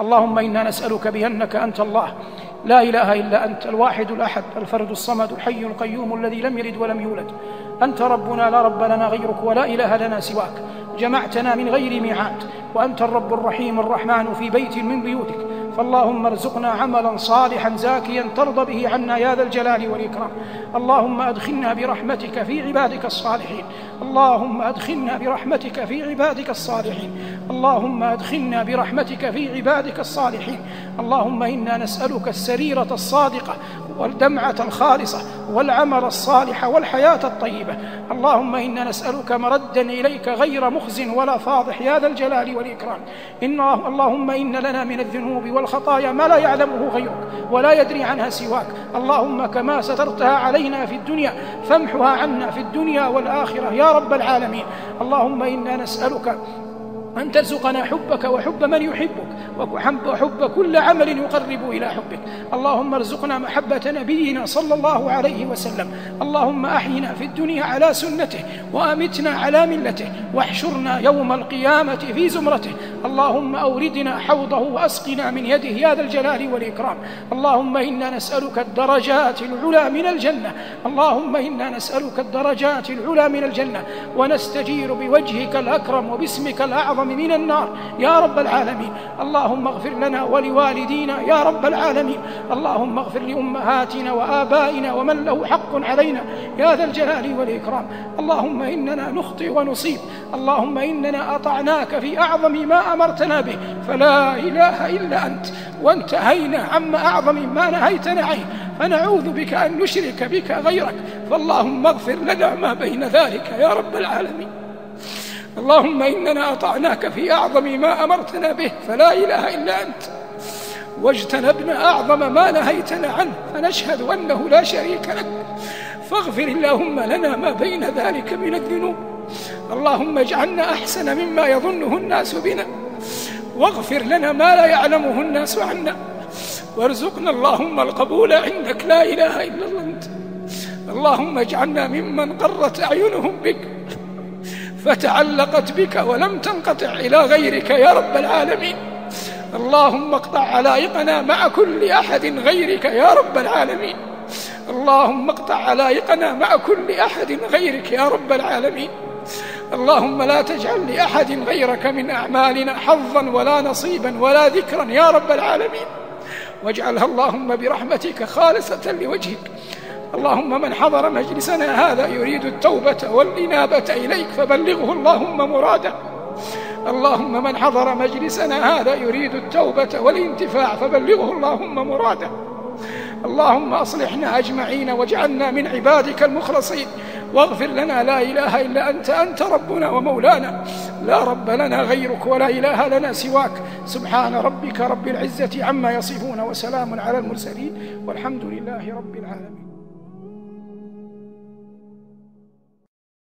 اللهم إنا نسألك بأنك أنت الله. لا إله إلا أنت الواحد الأحد الفرد الصمد الحي القيوم الذي لم يلد ولم يولد. أنت ربنا لا رب لنا غيرك ولا إله لنا سواك. جمعتنا من غير ميعاد وأنت الرب الرحيم الرحمن في بيت من بيوتك. فاللهم ارزقنا عملا صالحا زاكيا ترضى به عنا يا ذا الجلال والإكرام. اللهم أدخلنا برحمتك في عبادك الصالحين. اللهم أدخلنا برحمتك في عبادك الصالحين. اللهم أدخلنا برحمتك في عبادك الصالحين. اللهم إنا نسألك السريرة الصادقة والدمعة الخالصة والعمل الصالح والحياة الطيبة. اللهم إنا نسألك مردا إليك غير مخز ولا فاضح يا ذا الجلال والإكرام. إن اللهم إن لنا من الذنوب والخطايا ما لا يعلمه غيرك ولا يدري عنها سواك. اللهم كما سترتها علينا في الدنيا فامحها عنا في الدنيا والآخرة يا رب العالمين. اللهم إنا نسألك أن ترزقنا حبك وحب من يحبك وحب كل عمل يقرب إلى حبك. اللهم ارزقنا محبة نبينا صلى الله عليه وسلم. اللهم أحينا في الدنيا على سنته وأمتنا على ملته واحشرنا يوم القيامة في زمرته. اللهم أوردنا حوضه وأسقنا من يده يا ذا الجلال والإكرام. اللهم إنا نسألك الدرجات العلى من الجنة. اللهم إنا نسألك الدرجات العلى من الجنة. ونستجير بوجهك الأكرم وباسمك الأعظم. الأعظم من النار. يا رب العالمين اللهم اغفر لنا ولوالدينا. يا رب العالمين اللهم اغفر لأمهاتنا وآبائنا ومن له حق علينا. يا ذا الجلال والإكرام. اللهم إننا نخطئ ونصيب. اللهم إننا أطعناك في أعظم ما أمرتنا به. فلا إله إلا أنت. وانتهينا عما أعظم ما نهيتنا عنه. فنعوذ بك أن نشرك بك غيرك. فاللهم اغفر لنا ما بين ذلك يا رب العالمين. اللهم إننا أطعناك في أعظم ما أمرتنا به فلا إله إلا أنت. واجتنبنا أعظم ما نهيتنا عنه فنشهد أنه لا شريك لك. فاغفر اللهم لنا ما بين ذلك من الذنوب. اللهم اجعلنا أحسن مما يظنه الناس بنا. واغفر لنا ما لا يعلمه الناس عنا. وارزقنا اللهم القبول عندك. لا إله إلا أنت. اللهم اجعلنا ممن قرت أعينهم بك. فتعلقت بك ولم تنقطع إلى غيرك يا رب العالمين. اللهم اقطع علائقنا مع كل أحد غيرك يا رب العالمين. اللهم اقطع علائقنا مع كل أحد غيرك يا رب العالمين. اللهم لا تجعل لأحد غيرك من أعمالنا حظا ولا نصيبا ولا ذكرا يا رب العالمين. واجعلها اللهم برحمتك خالصة لوجهك. اللهم من حضر مجلسنا هذا يريد التوبة والإنابة إليك فبلغه اللهم مراده. اللهم من حضر مجلسنا هذا يريد التوبة والانتفاع فبلغه اللهم مراده. اللهم أصلحنا أجمعين واجعلنا من عبادك المخلصين. واغفر لنا لا إله إلا أنت أنت ربنا ومولانا. لا رب لنا غيرك ولا إله لنا سواك. سبحان ربك رب العزة عما يصفون وسلام على المرسلين والحمد لله رب العالمين.